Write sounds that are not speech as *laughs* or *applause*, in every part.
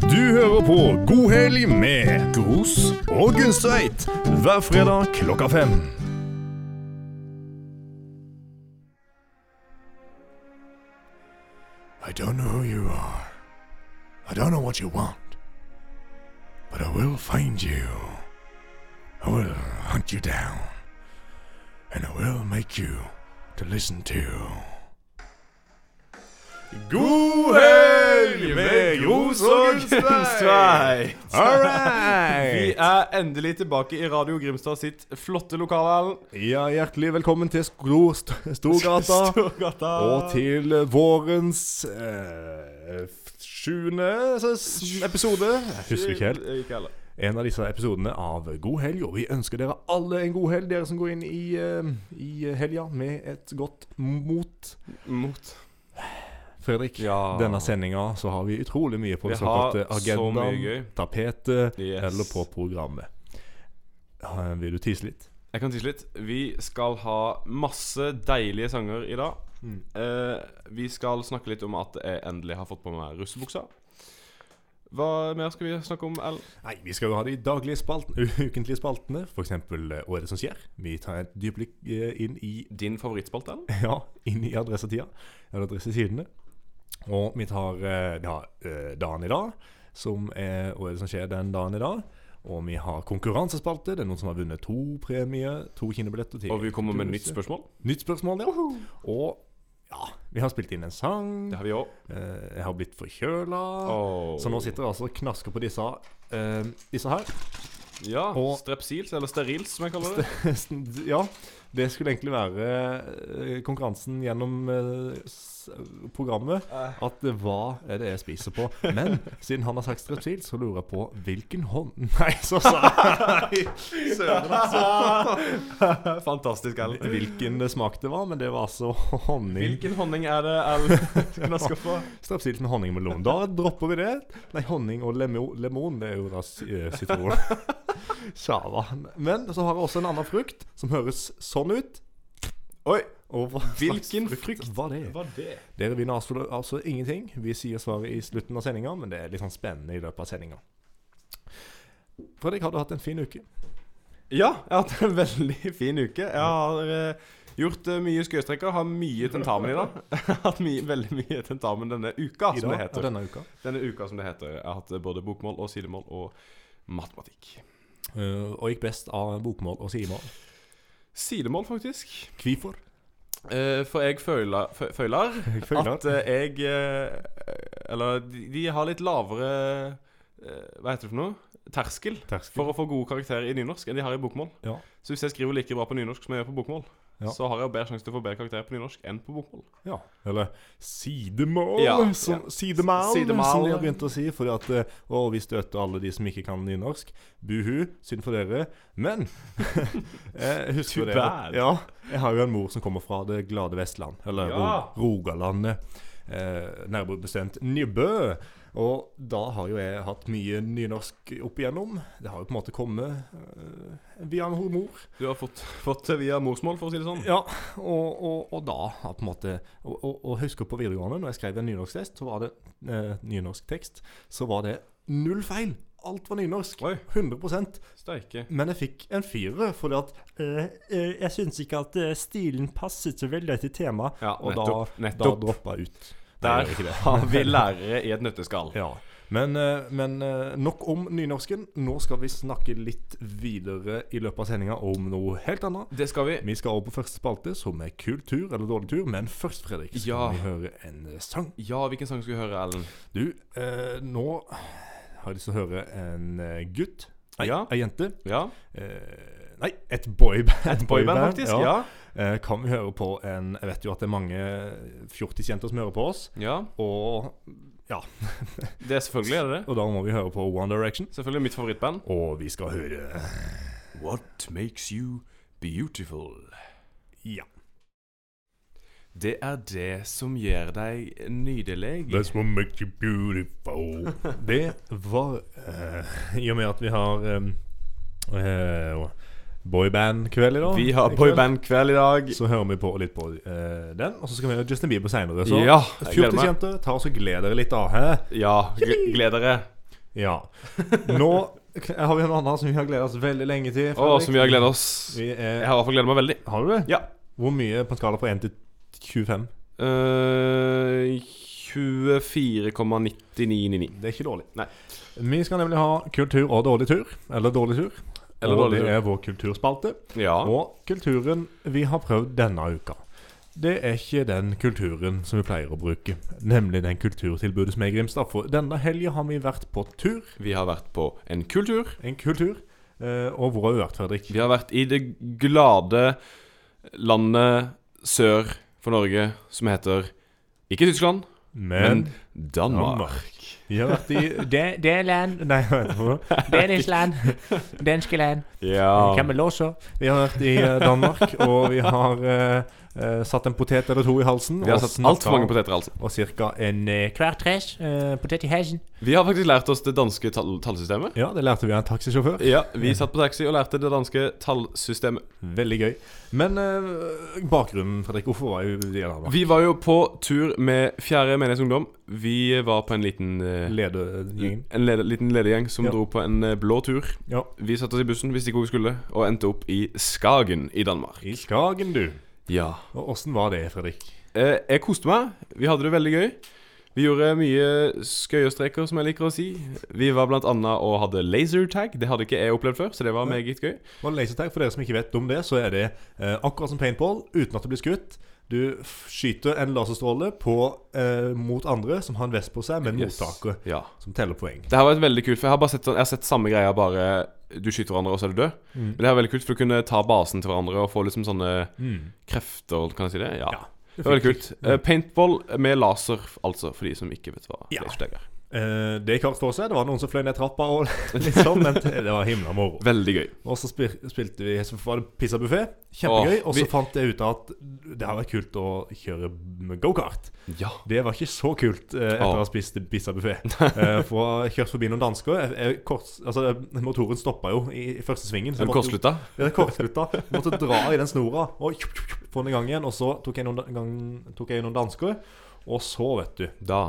Du hører på God helg med Gros og Gunstveit hver fredag klokka fem. I don't know who you are. I don't know what you want. But I will find you. I will hunt you down. And I will make you to listen to. God helg med Gros og Gunstveit! All Vi er endelig tilbake i Radio Grimstad sitt flotte lokale, Ja, hjertelig velkommen til Skro St Storgata. *laughs* Storgata. Og til vårens eh, sjuende s- episode. Jeg husker ikke helt. Ikke heller. En av disse episodene av God helg. Og vi ønsker dere alle en god helg, dere som går inn i, eh, i helga med et godt mot. Mot. Fredrik, Ja. denne sendinga så har vi utrolig mye på det såkalte agendaen, tapetet Yes. eller på programmet. Vil du tise litt? Jeg kan tisse litt. Vi skal ha masse deilige sanger i dag. Mm. Eh, vi skal snakke litt om at jeg endelig har fått på meg russebuksa. Hva mer skal vi snakke om, L? Nei, vi skal jo ha de daglige spaltene, *laughs* ukentlige spaltene. Eh, Hva er det som skjer? Vi tar et dypblikk eh, inn i Din favorittspalte? *laughs* Ja, inn i adressetida. Eller adressesidene. Og vi tar eh, Vi har eh, dagen i dag, som er Hva er det som skjer den dagen i dag? Og vi har konkurransespalte. Det er noen som har vunnet to premier, to kinobilletter til Og vi kommer med nytt spørsmål. Nytt spørsmål, ja. Og ja, vi har spilt inn en sang. Det har vi òg. Eh, jeg har blitt forkjøla. Oh. Så nå sitter jeg altså og knasker på disse uh, Disse her. Ja. Og- Strepsils, eller sterils, som jeg kaller det. *laughs* ja, det skulle egentlig være eh, konkurransen gjennom eh, programmet. At det hva er det jeg spiser på. Men siden han har sagt strepsil, så lurer jeg på hvilken hånd *laughs* Nei, så sa jeg Søren, altså. Fantastisk, Al. Hvilken smak det var, men det var altså honning. Hvilken honning er det Al *laughs* knasker på? Strepsil med honningmelon. Da dropper vi det. Nei, honning og lemon, det er jo da si- eh, sitron. *laughs* Sjava. Men så har jeg også en annen frukt som høres sånn ut. Oi, Hvilken frukt? var det? var det? Dere vinner altså, altså ingenting. Vi sier svaret i slutten av sendinga, men det er litt sånn spennende i løpet av sendinga. Fredrik, har du hatt en fin uke? Ja, jeg har hatt en veldig fin uke. Jeg har eh, gjort eh, mye skøyestrekker, har mye tentamen i dag. *laughs* Jeg har hatt mye, veldig mye tentamen denne uka, I som det heter. denne uka. Denne uka, som det heter. Jeg har hatt eh, både bokmål og sidemål og matematikk. Eh, og gikk best av bokmål og sidemål. Sidemål, faktisk. Hvorfor? Uh, for jeg føler, føler *laughs* Jeg føler at uh, jeg uh, Eller de, de har litt lavere eh, Hva heter det for noe? Terskel Terskel. for å få gode karakterer i nynorsk enn de har i bokmål. Ja. Så hvis jeg skriver like bra på nynorsk som jeg gjør på bokmål, Ja. så har jeg bedre sjanse til å få bedre karakterer på nynorsk enn på bokmål. Ja. Eller sidemål, Ja, som, ja. sidemal, Sidemal. som de har begynt å si. Fordi at eh, Å, vi støter alle de som ikke kan nynorsk. Buhu, synd for dere. Men jeg *laughs* husker Too det. Ja, jeg har jo en mor som kommer fra det glade Vestland. Eller Ja. Rogalandet. Eh, nærmere bestemt Nybø. Og da har jo jeg hatt mye nynorsk opp igjennom. Det har jo på en måte kommet eh, via mor. Du har fått, *laughs* fått via morsmål, for å si det sånn. Ja, og, og, og da har på en måte Og, og, og husker på videregående, når jeg skrev en nynorsktest, så var det eh, nynorsktekst, så var det null feil. Alt var nynorsk. Oi. 100 Steike. Men jeg fikk en fyrer fordi at uh, Jeg syns ikke at eh, stilen passet så veldig til temaet. Ja, og nettopp. da, da droppa jeg ut. Der har vi lærere i et nøtteskall. Ja. Men, men nok om nynorsken. Nå skal vi snakke litt videre i løpet av sendinga om noe helt annet. Det skal vi. Vi skal over på første spalte, som er kul tur eller dårlig tur. Men først, Fredrik, skal Ja. vi høre en sang. Ja, hvilken sang skal vi høre, Ellen? Du, eh, nå har lyst til å høre en eh, gutt. Ei, Ja. ei jente. Ja. Eh, nei, et boyband. *laughs* Et boyband, faktisk. Ja. Eh, kan vi høre på en Jeg vet jo at det er mange fjortisjenter som hører på oss. ja. Og ja, *laughs* Det er selvfølgelig er det det. og da må vi høre på One Direction. Selvfølgelig mitt favorittband. Og vi skal høre What makes you beautiful? Ja. Det er det som gjør deg nydelig. That's what makes you beautiful. *laughs* Det var uh, I og med at vi har um, uh, boyband-kveld i dag. Vi har boyband-kveld i dag. Så hører vi på litt på uh, den, og så skal vi høre Justin Bieber seinere. Så Ja, jeg fjortisjenter, ta oss og gled dere litt av. Hæ? Ja, gl- gled dere. Ja. Nå har vi en annen som vi har gledet oss veldig lenge til. Å, som vi har gledet oss. Vi Jeg er, har i hvert fall gledet meg veldig. har du det? Ja. Hvor mye på en skala fra 1 til 25? Uh, 24,9999. Det er ikke dårlig. Nei. Vi skal nemlig ha kultur og dårlig tur. Eller dårlig tur. Eller og dårlig det er vår kulturspalte. Ja. Og kulturen vi har prøvd denne uka, det er ikke den kulturen som vi pleier å bruke. Nemlig den kulturtilbudet som er i Grimstad. For denne helga har vi vært på tur. Vi har vært på en kultur. En kultur. Eh, og hvor har vi vært, Fredrik? Vi har vært i det glade landet sør for Norge som heter ikke Tyskland, Men, men Danmark. *laughs* Vi har vært i det, det land Nei, hva heter det? Danish-land. Danske land. Ja. Vi har vært i Danmark, og vi har eh, eh, satt en potet eller to i halsen. Vi har satt altfor mange poteter i halsen. Og ca. en eh, hver tres eh, potet i halsen. Vi har faktisk lært oss det danske tall tallsystemet. Ja, det lærte vi av en taxisjåfør. Ja, Vi satt på taxi og lærte det danske tallsystemet. Veldig gøy. Men eh, bakgrunnen, Fredrik, hvorfor var vi i Bak? Vi var jo på tur med Fjerde menighetsungdom. Vi var på en liten eh, Ledergjengen. En leder, liten ledergjeng som Ja. dro på en eh, blå tur. Ja. Vi satte oss i bussen, visste ikke hvor vi skulle, og endte opp i Skagen i Danmark. I Skagen, du. Ja Og åssen var det, Fredrik? eh, Jeg koste meg. Vi hadde det veldig gøy. Vi gjorde mye skøyestreker, som jeg liker å si. Vi var blant annet og hadde lasertag. Det hadde ikke jeg opplevd før, så det var meget gøy. Og lasertag, for dere som ikke vet om det, så er det eh, akkurat som paintball, uten at det blir skutt. Du skyter en laserstråle på, eh, mot andre som har en vest på seg, med Yes. mottaker Ja. som teller poeng. Det her var et veldig kult, for jeg har bare sett, sånn- jeg har sett samme greia, bare du skyter hverandre, og så er du død. Mm. Men det var veldig kult, for du kunne ta basen til hverandre og få liksom sånne Mm. krefter, kan jeg si det? Ja. Ja, Det var veldig kult. Eh, paintball med laser, altså, for de som ikke vet hva Ja. lasertag er. Eh, det gikk hardt for seg. Det var noen som fløy ned trappa og sånn, *laughs* men det var himla moro. Veldig gøy. Og så spil spilte vi Så var det pizzabuffé. Kjempegøy. Og så vi- fant jeg ut at det hadde vært kult å kjøre gokart. Ja. Det var ikke så kult uh, etter å ha spist pizzabuffé. uh, *laughs* for jeg kjørte forbi noen dansker. Jeg, jeg, kort, altså, motoren stoppa jo i, i første svingen. så Den kortslutta. Ja, kortslutta. Måtte dra i den snora og få den i gang igjen. Og så tok jeg noen, gang, tok jeg noen dansker. Og så, vet du Da.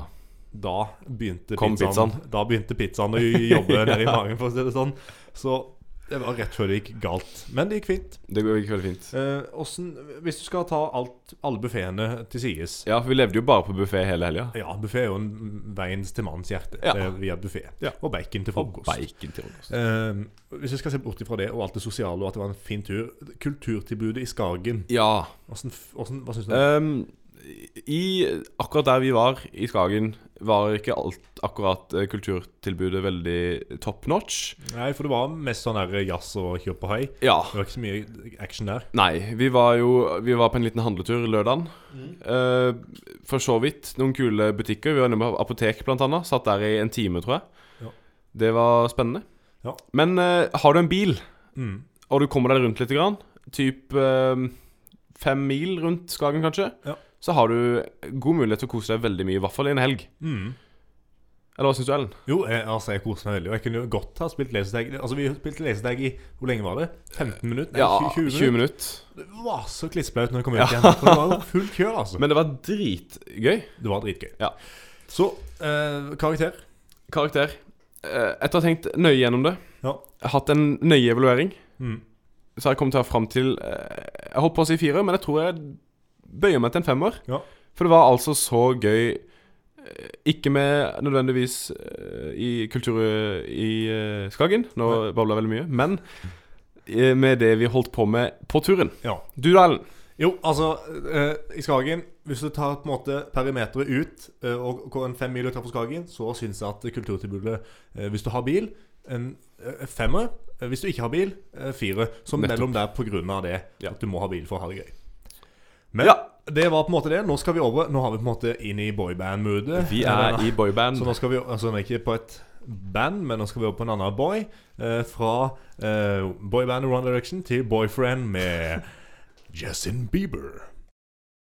Da begynte Kom pizzaen, Da begynte pizzaen å jobbe nedi *laughs* magen, for å si det sånn. Så det var rett før det gikk galt. Men det gikk fint. Det gikk veldig fint. Eh, hvordan, hvis du skal ta alt, alle buffeene til sides Ja, for vi levde jo bare på buffé hele helga. Ja, buffé er jo en veiens til mannens hjerte. Ja. Er via buffé. Ja. Og bacon til Og frokost. bacon til frokost. Eh, hvis vi skal se bort ifra det og alt det sosiale, og at det var en fin tur Kulturtilbudet i Skagen, Ja. hvordan, hvordan, hva syns du? ehm, I Akkurat der vi var, i Skagen, var ikke alt akkurat eh, kulturtilbudet veldig top notch. Nei, for det var mest sånn jazz og kjør på hai. Ja. Det var ikke så mye action der. Nei, vi var jo Vi var på en liten handletur lørdagen. Eh, for så vidt noen kule butikker. Vi var inne på apotek, blant annet. Satt der i en time, tror jeg. Ja. Det var spennende. Ja. Men eh, har du en bil, Mm. og du kommer deg rundt litt, grann, typ eh, fem mil rundt Skagen, kanskje, Ja. Så har du god mulighet til å kose deg veldig mye. I hvert fall i en helg. Mm. Eller hva syns du, Ellen? Jo, jeg, altså, jeg koser meg veldig. Og jeg kunne jo godt ha spilt lasertag. Altså, vi spilte lasertag i Hvor lenge var det? 15 minutter? Nei, Ja, 20, 20 minutter? Det var så klissblaut når jeg kom ut Ja. igjen. For det var jo fullt kjør, altså. Men det var dritgøy. Det var dritgøy. Ja. Så eh, karakter. Karakter. Eh, etter å ha tenkt nøye gjennom det, Ja. hatt en nøye evaluering Mm. Så har jeg kommet å fram til eh, Jeg holdt på å si fire, men jeg tror jeg bøyer meg til en femmer. Ja. For det var altså så gøy. eh, Ikke med nødvendigvis eh, i kultur i eh, Skagen, nå babla jeg veldig mye, men med det vi holdt på med på turen. ja. Du da, Ellen? Jo, altså I Skagen, hvis du tar på en måte perimeteret ut og går en fem mil utenfor Skagen, så syns jeg at kulturtilbudet Hvis du har bil, en femmer. Hvis du ikke har bil, fire. Så mellom der av det Ja. at du må ha bil for å ha det gøy. Men Ja. det var på en måte det. Nå skal vi over Nå har vi på en måte inn i boyband-moodet. Vi Eh, er i boyband. Så nå skal vi altså nå er ikke på et band, men nå skal vi over på en annen boy. Eh, fra eh, boyband One Direction til Boyfriend med Justin Bieber.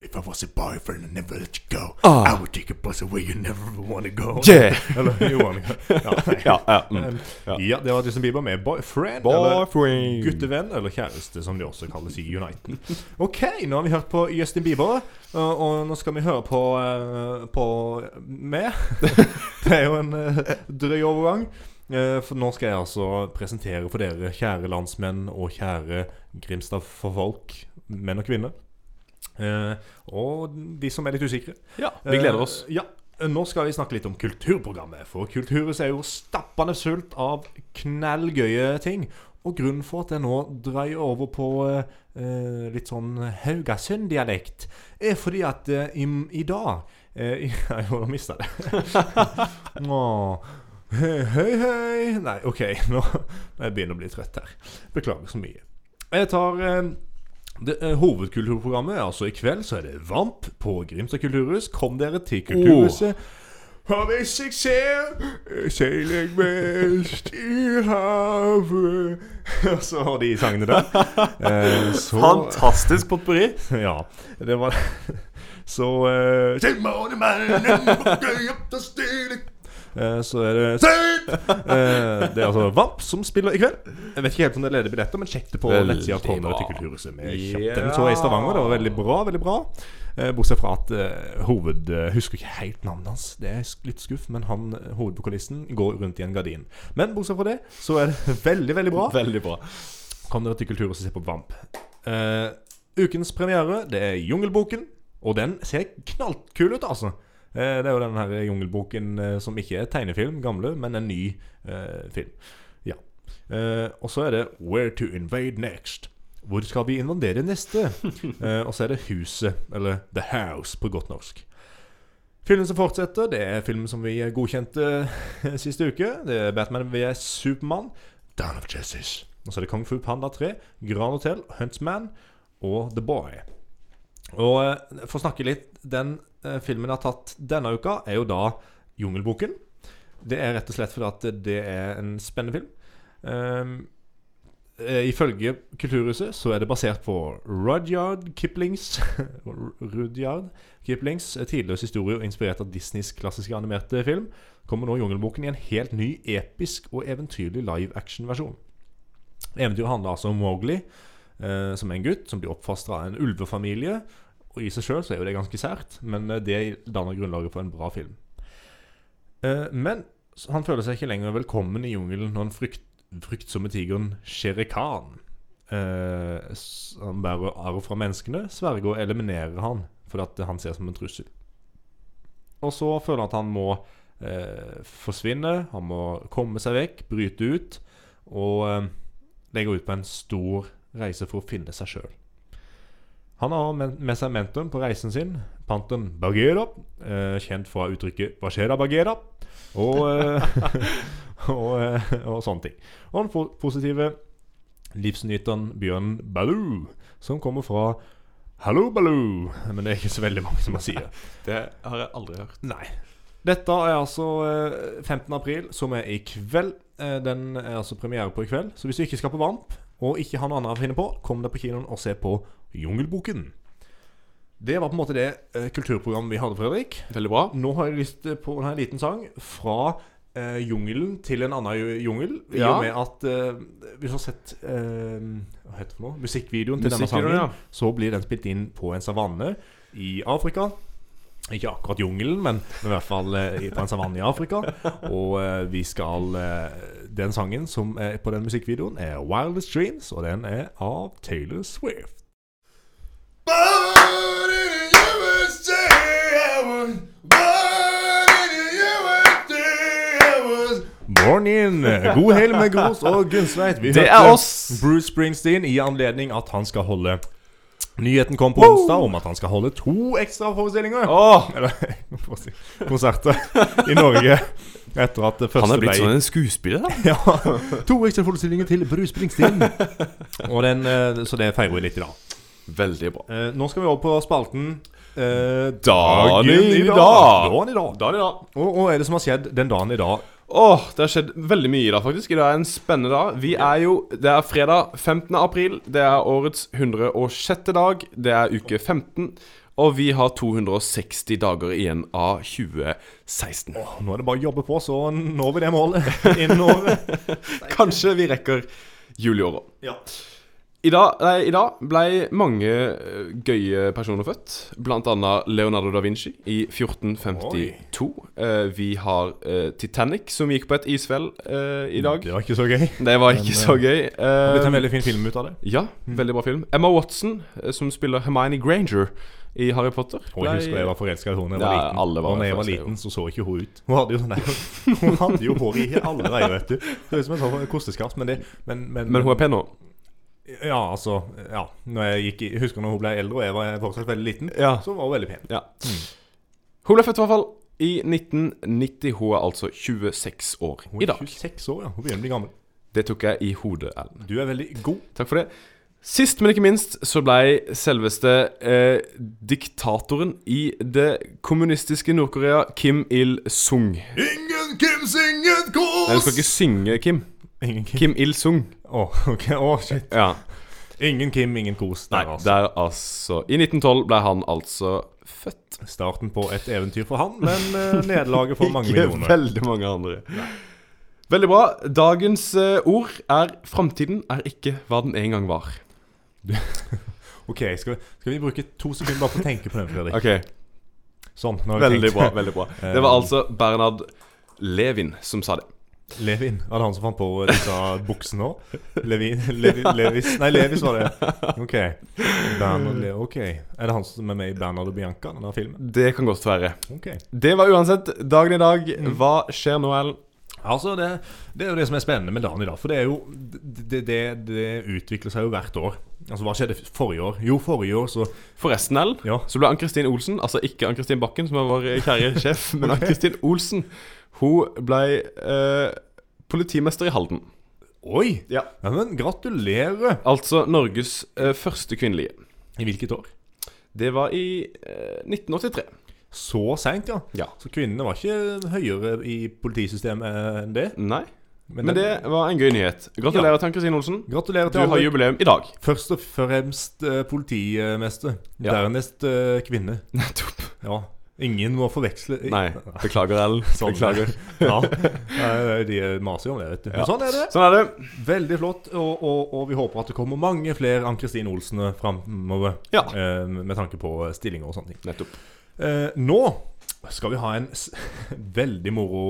If I was a boyfriend and never let you go, Ah. I would take a bus away you never wanna go. Yeah. *laughs* Eller you wanna go. *laughs* Ja. Ja, ja, mm. ja. ja. det var Justin Bieber med Boyfriend. Boyfriend. Eller guttevenn, eller kjæreste, som de også kalles i Uniten. *laughs* Ok, nå har vi hørt på Justin Bieber, og, og nå skal vi høre på, eh, på meg. det er jo en eh, drøy overgang. Eh, for nå skal jeg altså presentere for dere, kjære landsmenn og kjære Grimstad for folk, menn og kvinner. Eh, og de som er litt usikre. ja, vi gleder oss. Eh, ja, nå skal vi snakke litt om kulturprogrammet. For Kulturhuset er jo stappende fullt av knallgøye ting. Og grunnen for at jeg nå dreier over på eh, litt sånn Haugasund-dialekt, er fordi at eh, i, i dag eh, *laughs* Jeg har mista det. *laughs* Åh. Hei, hei, hei. Nei, OK. *laughs* Nå jeg begynner å bli trøtt her. Beklager så mye. Jeg tar eh, det, eh, hovedkulturprogrammet. Altså I kveld så er det Vamp på Grimstad kulturhus. Kom dere til Kulturhuset. Og hvis jeg ser, seiler jeg mest i havet *laughs* Og så har de sangene der. Eh, så Fantastisk potpurri. *laughs* Ja, det var *laughs* Så eh, Se månemannen bukker opp til stilig. Eh, Så er det! Eh, Det er altså Vamp som spiller i kveld. Jeg vet ikke helt om det er ledige billetter, men sjekk det på nettsida Kom dere til. Kulturhuset. Vi kjøpte den så i Stavanger. Det var veldig bra. veldig bra Eh, Bortsett fra at uh, hoved... uh, husker ikke helt navnet hans. Det er litt skuff, men han, hovedvokalisten går rundt i en gardin. Men bortsett fra det, så er det *laughs* veldig, veldig bra. Veldig bra. Kom dere til Kulturhuset og se på Vamp. Uh, ukens premiere det er Jungelboken. Og den ser knallkul ut, altså. Eh, det er jo den her Jungelboken eh, som ikke er tegnefilm, gamle, men en ny eh, film. Ja. Eh, og så er det Where to Invade Next. Hvor skal vi invadere neste? *laughs* Eh, og så er det Huset, eller The House på godt norsk. Filmen som fortsetter, det er filmen som vi godkjente siste uke. Det er Batman via Supermann, Dawn of Justice. Og så er det Kung Fu Panda 3, Grand Hotel, Huntsman og The Boy. Og eh, for å snakke litt Den eh, filmen jeg har tatt denne uka, er jo da Jungelboken. Det er rett og slett fordi at det er en spennende film. Um, ifølge Kulturhuset så er det basert på Rudyard Kiplings *laughs* Rudyard Kiplings tidløse historie og inspirert av Disneys klassiske animerte film. Kommer nå Jungelboken i en helt ny, episk og eventyrlig live action-versjon. Eventyret handler altså om Mowgli, eh, som er en gutt som blir oppfostra av en ulvefamilie. Og I seg sjøl er jo det ganske sært, men eh, det danner grunnlaget for en bra film. Eh, men han føler seg ikke lenger velkommen i jungelen når den frykt, fryktsomme tigeren Shere Khan, eh, som bærer arv fra menneskene, sverger å eliminere han fordi han ser som en trussel. Og så føler han at han må eh, forsvinne, han må komme seg vekk, bryte ut, og eh, legge ut på en stor reise for å finne seg sjøl. Han har med, seg mentoren på reisen sin, panteren Bagheera, eh, kjent fra uttrykket 'Hva skjer da, Bagheera?' Og, eh, *laughs* og, eh, og sånne ting. Og den positive livsnyteren Bjørn Baloo, som kommer fra Hallo, Baloo. Men det er ikke så veldig mange som har sier. *laughs* Det har jeg aldri hørt. Nei. Dette er altså eh, 15. april, som er i kveld. Den er altså premiere på i kveld. Så hvis du ikke skal på Vamp, og ikke har noe annet å finne på, kom deg på kinoen og se på Jungelboken. Det var på en måte det eh, kulturprogrammet vi hadde, Fredrik. Veldig bra. Nå har jeg lyst på en liten sang fra eh, jungelen til en annen jungel. I Ja. og med at eh, Hvis du har sett eh, Hva heter det for noe? Musikkvideoen til denne Musikkvideoen, sangen, så blir den spilt inn på en savanne i Afrika. Ikke akkurat jungelen, men, men i hvert fall eh, på en savanne i Afrika. Og eh, vi skal eh, Den sangen som er på den musikkvideoen, er 'Wildest Dreams', og den er av Taylor Swift. Morning! God helg med Gros og Gunstveit. Vi Det hørte oss. Bruce Springsteen i anledning at han skal holde Nyheten kom på onsdag om at han skal holde to ekstra forestillinger. Åh, Eller *laughs* konserter i Norge. Etter at det første han er blitt ble sånn en skuespiller, da. *laughs* ja, To ekstra forestillinger til Bruce Springsteen. *laughs* Og den, eh, så det feirer vi litt i dag. Veldig bra. Eh, nå skal vi over på spalten eh, Dagen i dag. Dagen i dag. Dagen i dag. Og hva er det som har skjedd den dagen i dag? Åh, det har skjedd veldig mye i dag, faktisk. I dag er en spennende dag. Vi er jo Det er fredag 15. april. Det er årets 106. dag. Det er uke 15. og vi har 260 dager igjen av 2016. Nå er det bare å jobbe på, så når vi det målet *laughs* innen året. *laughs* Kanskje vi rekker jul i år òg. Ja. I dag, nei, I dag ble mange eh, gøye personer født. Blant annet Leonardo da Vinci i 1452. Eh, vi har eh, Titanic, som gikk på et isfjell eh, i dag. Det var ikke så gøy. Det var ikke Men, så gøy. Det har blitt Eh, en veldig fin film ut av det. ja, veldig bra film. Emma Watson, eh, som spiller Hermione Granger i Harry Potter. Og jeg husker jeg var forelska i henne da jeg var Ja, liten. var og når jeg var liten, så så ikke hun ut. Hun hadde jo sånn *laughs* Hun hadde jo hår i alle veier, vet du. Det er som en sånn kosteskaft. Men, det, men, men, Men hun er pen nå. Ja, altså Ja. Når jeg gikk jeg husker når hun ble eldre og jeg var fortsatt veldig liten, Ja. så var hun veldig pen. Ja. Hun ble født i hvert fall i 1990. Hun er altså 26 år i dag. Hun er 26 år, ja. Hun begynner å bli gammel. Det tok jeg i hodet, Ellen. Du er veldig god. Takk for det. Sist, men ikke minst, så blei selveste eh, diktatoren i det kommunistiske Nord-Korea, Kim Il-sung. Ingen Kim, ingen kos! Nei, du skal ikke synge Kim. Ingen Kim. Kim Il-sung. Å, ok. Å, shit. Ja. Ingen Kim, ingen kos. Nei, Der, altså. der altså I 1912 ble han altså født. Starten på et eventyr for han, men eh, nederlaget for mange Ikke millioner. veldig mange andre. Veldig bra. Dagens eh, ord er 'Framtiden er ikke hva den en gang var'. *laughs* Ok, skal, skal vi bruke to sekunder bare på å tenke på den, Fredrik? Ok, Sånn. Veldig bra. veldig bra *laughs* Det var altså Bernhard Levin som sa det. Levin. Var det han som fant på disse buksene òg? Levin, Levi, Levis Nei, Levis var det. Ok. Bernard, Ok. Er det han som er med i Bernhard og Bianca, denne filmen? Det kan godt være. Okay. Det var uansett dagen i dag. Hva skjer nå, Ellen? Altså, det, det er jo det som er spennende med dagen i dag. For det er jo Det, det, det utvikler seg jo hvert år. Altså, hva skjedde forrige år? Jo, forrige år så Forresten, Ellen, Ja. så ble Ann-Kristin Olsen, altså ikke Ann-Kristin Bakken, som er vår kjære *laughs* sjef, men Ann-Kristin Olsen, hun ble eh, politimester i Halden. Oi! Ja. Ja, men gratulerer! Altså Norges eh, første kvinnelige. I hvilket år? Det var i eh, 1983. Så seint, ja. Ja. Så kvinnene var ikke høyere i politisystemet enn det. Nei, Men, men det var en gøy nyhet. Gratulerer til Ann-Kristin Olsen. Gratulerer til Du har alle. jubileum i dag. Først og fremst uh, politimester. Ja. Dernest uh, kvinne. *laughs* Nettopp. Ja. Ingen må forveksle Nei, beklager, Ellen. *laughs* Sånn. Beklager. *laughs* Ja. De maser jo om det, vet du. Men Ja. sånn er det. Sånn er det. Veldig flott. Og, og, og vi håper at det kommer mange flere Ann-Kristin Olsene framover. Ja. Uh, med tanke på stillinger og sånne ting. Nettopp. Uh, nå skal vi ha en veldig moro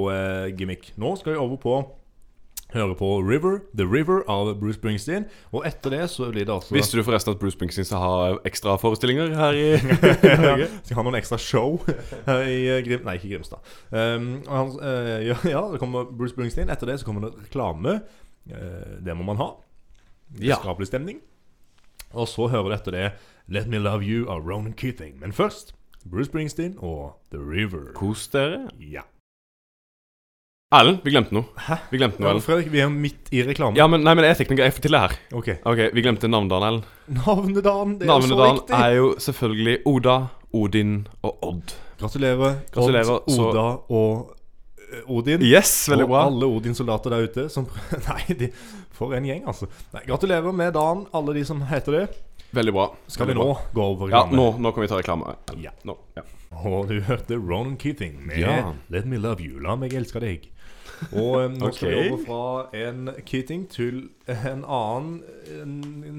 gimmick. Nå skal vi over på høre på River, The River av Bruce Springsteen. Og etter det så blir det altså Visste du forresten at Bruce Springsteen skal ha ekstra forestillinger her i *laughs* *laughs* ja, skal ha noen ekstra show i eh, Grim... Nei, ikke Grimstad. Um, han, uh, ja, ja, det kommer Bruce Springsteen. Etter det så kommer det reklame. Uh, det må man ha. Ja. Skapelig stemning. Og så hører du etter det Let Me Love You av Ronan Keating. Men først Bruce Springsteen og The River. Kos dere. Ja. Erlend, vi glemte noe. Hæ? Vi glemte noe, Ja, Ellen. Fredrik, vi er midt i reklame. Ja, men, nei, men jeg er tekniker. Jeg får til det her. Ok. Ok, Vi glemte navnedagen, Ellen. Navnedagen. Det er jo så Navnedagen viktig. er jo selvfølgelig Oda, Odin og Odd. Gratulerer, Gratulerer, Odd, så- Oda og eh, Odin. Yes, veldig og bra. alle Odin-soldater der ute som *laughs* Nei, de, for en gjeng, altså. Nei, gratulerer med dagen, alle de som heter det. Veldig bra. Skal vi Veldig nå bra. gå over Ja, reklame? nå, nå kan vi ta reklame. Ja. Nå, ja. Og du hørte Ronan Keating med Ja. 'Let Me Love You'. La meg elske deg. Og eh, nå skal vi over fra en Keating til en annen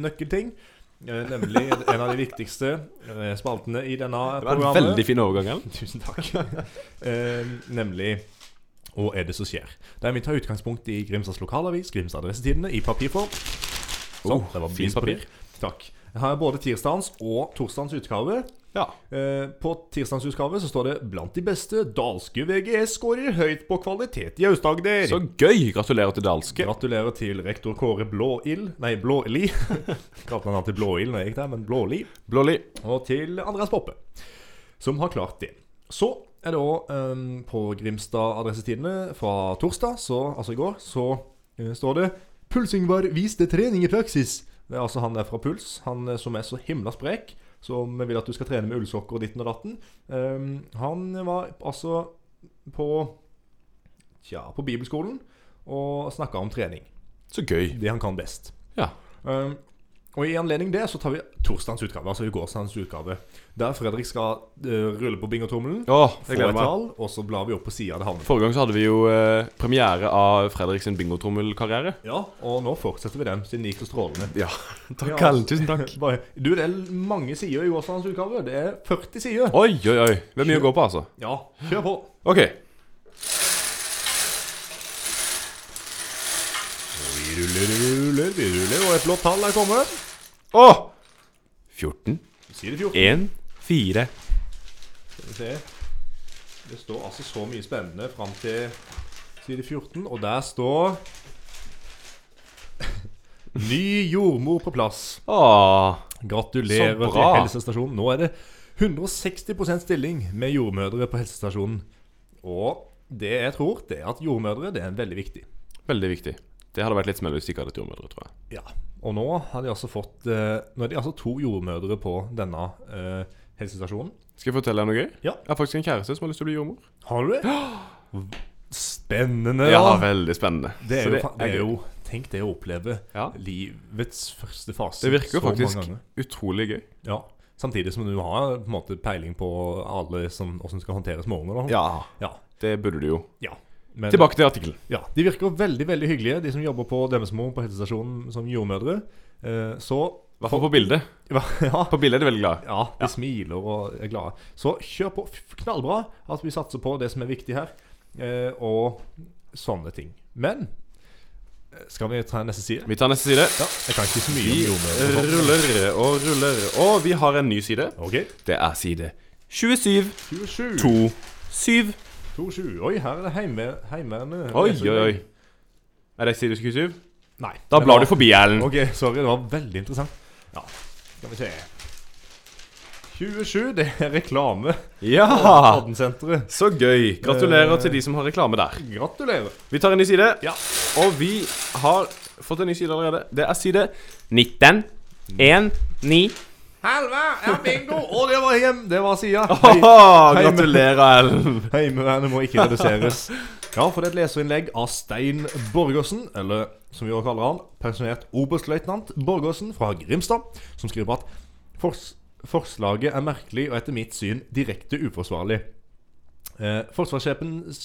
nøkkelting. eh, Nemlig en av de viktigste eh, spaltene i denne programmet. Det var en programmet. veldig fin overgang, Ellen. Tusen takk. *laughs* nemlig Hva er det som skjer? Der vi tar utgangspunkt i Grimstads lokalavis, Grimstad Adressetidene, i papirform. Sånn, Oh, det var fint papir. Takk. Jeg har både tirsdagens og torsdagens utgave. Ja. Eh, på tirsdagens utgave så står det 'Blant de beste dalske VGS skårer høyt på kvalitet i Aust-Agder'. Så gøy! Gratulerer til Dalske. Gratulerer til rektor Kåre Blåild Nei, Blåli. *laughs* Kalte han alltid Blåild når jeg gikk der, men Blåli. Blåli. Og til Andreas Poppe, som har klart det. Så er det òg um, på Grimstad Adressetidene fra torsdag, så, altså i går, så eh, står det 'Pulsingvar viste trening i praksis'. Det er altså han der fra Puls, han eh, som er så himla sprek, som vil at du skal trene med ullsokker og ditten og datten. Um, han var altså på Tja, på bibelskolen og snakka om trening. Så gøy. Det han kan best. Ja. Um, Og i anledning det så tar vi torsdagens utgave, altså i gårsdagens utgave. Der Fredrik skal uh, rulle på bingotrommelen, få et tall, og så blar vi opp på sida det havner. Forrige gang så hadde vi jo uh, premiere av Fredriks bingotrommelkarriere. Ja, og nå fortsetter vi den, siden det gikk så strålende. Ja. *laughs* Takk, Ja, Ellen. Tusen takk. *laughs* Bare, du, det er mange sider i gårsdagens utgave. Det er 40 sider. Oi, oi, oi. Det er mye å gå på, altså. Ja, kjør på. OK. Vi ruller, vi ruller, vi ruller, og et blått tall er kommet. Åh! 14, Side 14. 1, 4 Skal vi se. Det står altså så mye spennende fram til side 14, og der står *laughs* Ny jordmor på plass. Åh. Gratulerer Så til helsestasjonen. Nå er det 160% stilling med jordmødre på helsestasjonen. Og det jeg tror, det er at jordmødre det er veldig viktig. Veldig viktig. Det hadde vært litt smell hvis de ikke hadde jordmødre, tror jeg. Ja. Og nå har de altså fått eh, Nå er de altså to jordmødre på denne eh, helsestasjonen. Skal jeg fortelle deg noe gøy? Ja. Jeg har faktisk en kjæreste som har lyst til å bli jordmor. Har du det? *gasps* Spennende. Ja, da. veldig spennende. Det er, Så jo, det er jo Tenk det å oppleve Ja. livets første fase Det virker jo så mange faktisk utrolig gøy. Ja. Samtidig som du har på en måte peiling på alle som, hvordan skal håndtere småunger. Ja, Ja. det burde du jo. ja. Men, Tilbake til artikkelen. Ja, De virker veldig veldig hyggelige, de som jobber på Dømmesmo på helsestasjonen som jordmødre. Eh, så I hvert fall på bildet. *laughs* Ja, På bildet er de veldig glade. ja, de smiler og er glade. Så kjør på. Knallbra at vi satser på det som er viktig her, eh, og sånne ting. Men eh, skal vi ta neste side? Vi tar neste side. Ja, Jeg kan ikke så mye Vi om ruller og ruller. Og vi har en ny side. Ok. Det er side 27 27. 2 7. 27. Oi, her er det heime, Heimevernet. Oi, oi, oi. Er det side 27? Nei. Da blar var- du forbi, Erlend. Ok, sorry. Det var veldig interessant. Ja, skal vi se 27, det er reklame. Ja! Ordensenteret. Så gøy. Gratulerer Eh. til de som har reklame der. Gratulerer. Vi tar en ny side. Ja. Og vi har fått en ny side allerede. Det er side 19 1 9. Halva Ja, bingo! *laughs* Og det var hjem. Det var sida. *laughs* Haha, *laughs* gratulerer, Ellen. Heimevernet må ikke reduseres. Ja, for det er et leserinnlegg av Stein Borgersen, eller som vi også kaller han, pensjonert oberstløytnant Borgersen fra Grimstad, som skriver at fors forslaget er merkelig og etter mitt syn direkte uforsvarlig. Eh, forsvarssjefens,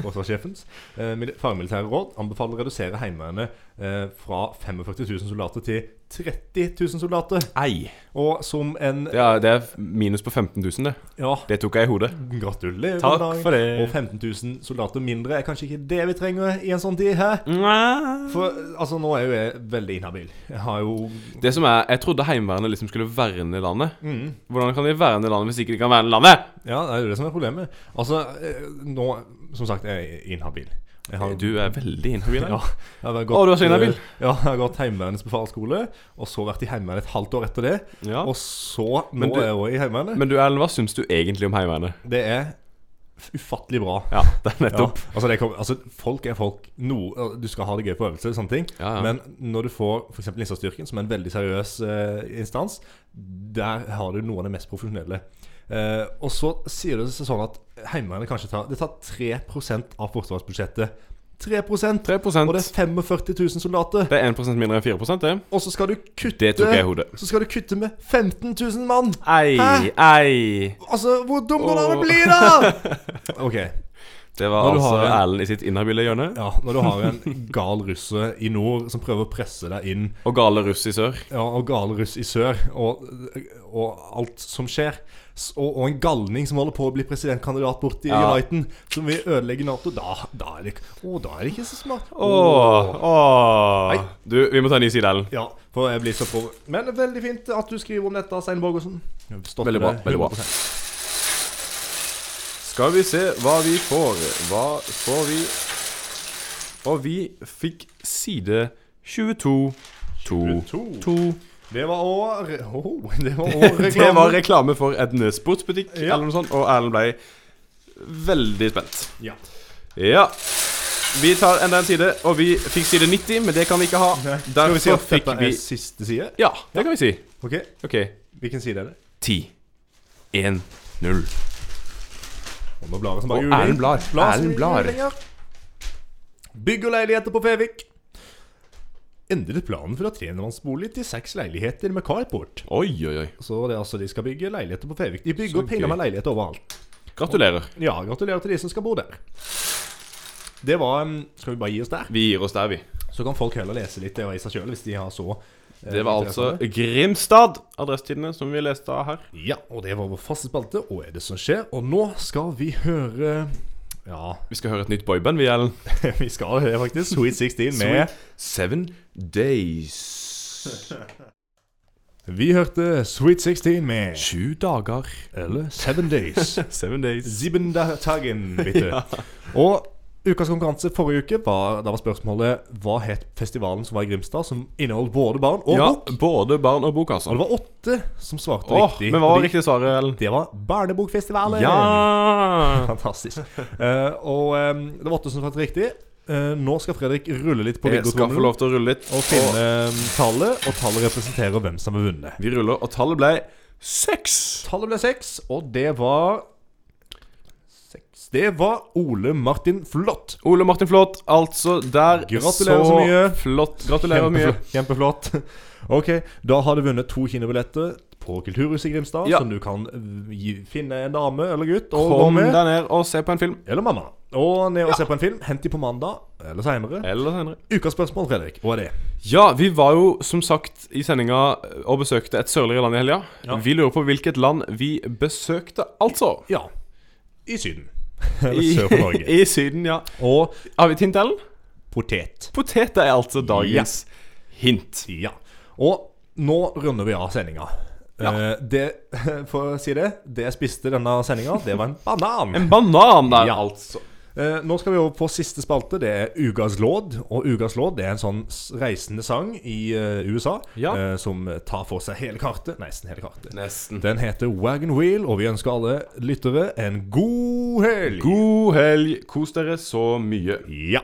forsvarssjefens eh, fagmilitære råd anbefaler å redusere Heimevernet eh, fra 45 000 soldater til 30 000 soldater. Ei. Og som en Det er, det er minus på 15 000, det. Ja, Det tok jeg i hodet. gratulerer. Takk for det. Og 15 000 soldater mindre er kanskje ikke det vi trenger i en sånn tid her. For altså, nå er jo jeg veldig inhabil. Jeg har jo Det som er, Jeg trodde Heimevernet liksom skulle verne landet. mm, Hvordan kan de verne landet hvis ikke de kan verne landet? Ja, det er jo det som er problemet. Altså, eh, nå Som sagt, jeg er inhabil. Har, Du er veldig inhabil. Ja, jeg Å, du er så inhabil. Ja, jeg har gått Heimevernets befalsskole, og så vært i Heimevernet et halvt år etter det. Ja. Og så Men nå du- er jeg også i Heimevernet. Men du Erlend, hva syns du egentlig om Heimevernet? Det er ufattelig bra. Ja, det er Ja, nettopp. altså, det kom, altså Folk er folk. No, du skal ha det gøy på øvelse, sånne ting. Ja, ja. Men når du får f.eks. Innsatsstyrken, som er en veldig seriøs eh, instans, der har du noe av det mest profesjonelle. Eh, og så sier det seg sånn at Heimevernet kanskje tar Det tar 3% av forsvarsbudsjettet. 3 Og 3% det er 45 000 soldater. Det er 1% mindre enn 4 det. Og så skal du kutte Det tok jeg i hodet. Så skal du kutte med 15 000 mann! Ei, Hæ? ei. Altså, hvor dumt går det å bli, da?! *laughs* Ok, Det var Når altså Erlend i sitt inhabile hjørne. ja Når du har en gal russer i nord som prøver å presse deg inn Og gale russ i sør. Ja, og gale russ i sør, og, og alt som skjer. Og, og en galning som holder på å bli presidentkandidat borti Ja. Uniten, som vil ødelegge Nato. Da, da, er det, å, da er det ikke så smart. Åh, åh. Du, vi må ta en ny side, Ellen. Ja, for jeg blir så på Men veldig fint at du skriver om dette, Stein Borgersen. Stått Veldig bra, veldig bra. Skal vi se hva vi får. Hva får vi? Og vi fikk side 22. 22. 22. 2. Det var òg oh, Det var *laughs* Det reklame. var reklame for en sportsbutikk Ja. eller noe sånt, og Erlend ble veldig spent. Ja. Ja. Vi tar enda en side, og vi fikk side 90, men det kan vi ikke ha. Skal vi si at fikk vi er siste side? Ja, det kan vi si. Ok, OK. Hvilken side er det? 10. 1. 0. Og nå blar som bare juling. Erlend blar. Blar Erlend blar. Bygg og leiligheter på Fevik. Endret planen fra tremannsbolig til seks leiligheter med carport. Oi, oi, oi. Så det er altså de skal bygge leiligheter på Fevik. De bygger Så pinner gøy. med leiligheter overalt. Gratulerer. Ja, gratulerer til de som skal bo der. Det var um, Skal vi bare gi oss der? Vi gir oss der, vi. Så kan folk heller lese litt i seg sjøl, hvis de har så eh, Det var altså. Grimstad, adressetidene, som vi leste av her. Ja, og det var vår faste spalte. Og er det som skjer? Og nå skal vi høre Ja, Vi skal høre et nytt boyband, vi, Ellen. *laughs* vi skal det, faktisk. Sweet 16 med Seven Days. *laughs* Vi hørte Sweet 16 med Sju dager. Eller Seven Days. *laughs* Seven Days. Sieben Tagen, bitte. Og ukas konkurranse forrige uke var, da var spørsmålet hva het festivalen som var i Grimstad, som inneholdt både barn og Ja, bok. både barn og bok, altså. Og det var åtte som svarte Åh, riktig. men hva var riktig Ellen? Det var Barnebokfestivalen. Ja! *laughs* Fantastisk. uh, og um, det var åtte som svarte riktig. Uh, nå skal Fredrik rulle litt på litt. og finne eh, tallet, og tallet representerer hvem som har vunnet. Vi ruller, og tallet ble seks. Tallet ble seks, og det var Det var Ole Martin Flått. Ole Martin Flått, altså der Gratulerer så mye. Flott. Gratulerer mye. Kjempeflott. *laughs* Ok, da har du vunnet to kinobilletter på Kulturhuset i Grimstad, Ja. som du kan eh, gi, finne en dame eller gutt og Kom deg ned og se på en film. Eller mamma. Og ned og se på en film. Hent de på mandag eller seinere. Eller senere. Ukas spørsmål, Fredrik. Hva er det? Ja, vi var jo som sagt i sendinga og besøkte et sørligere land i helga. Ja. Vi lurer på hvilket land vi besøkte, altså. Ja, i Syden. *laughs* Eller *laughs* sør for Norge. I Syden, ja. Og Har vi et hint, Ellen? potet. Potet er altså dagens hint. Ja. Og nå runder vi av sendinga. Ja. Eh, det, *laughs* for å si det, det jeg spiste denne sendinga, det var en banan. En banan der, Ja. altså. Eh, nå skal vi over på siste spalte. Det er Ugas låd. Og Ugas låd det er en sånn reisende sang i eh, USA Ja. eh, som tar for seg hele kartet. Nesten hele kartet. Nesten. Den heter Wagon Wheel, og vi ønsker alle lyttere en god helg. God helg. Kos dere så mye. Ja.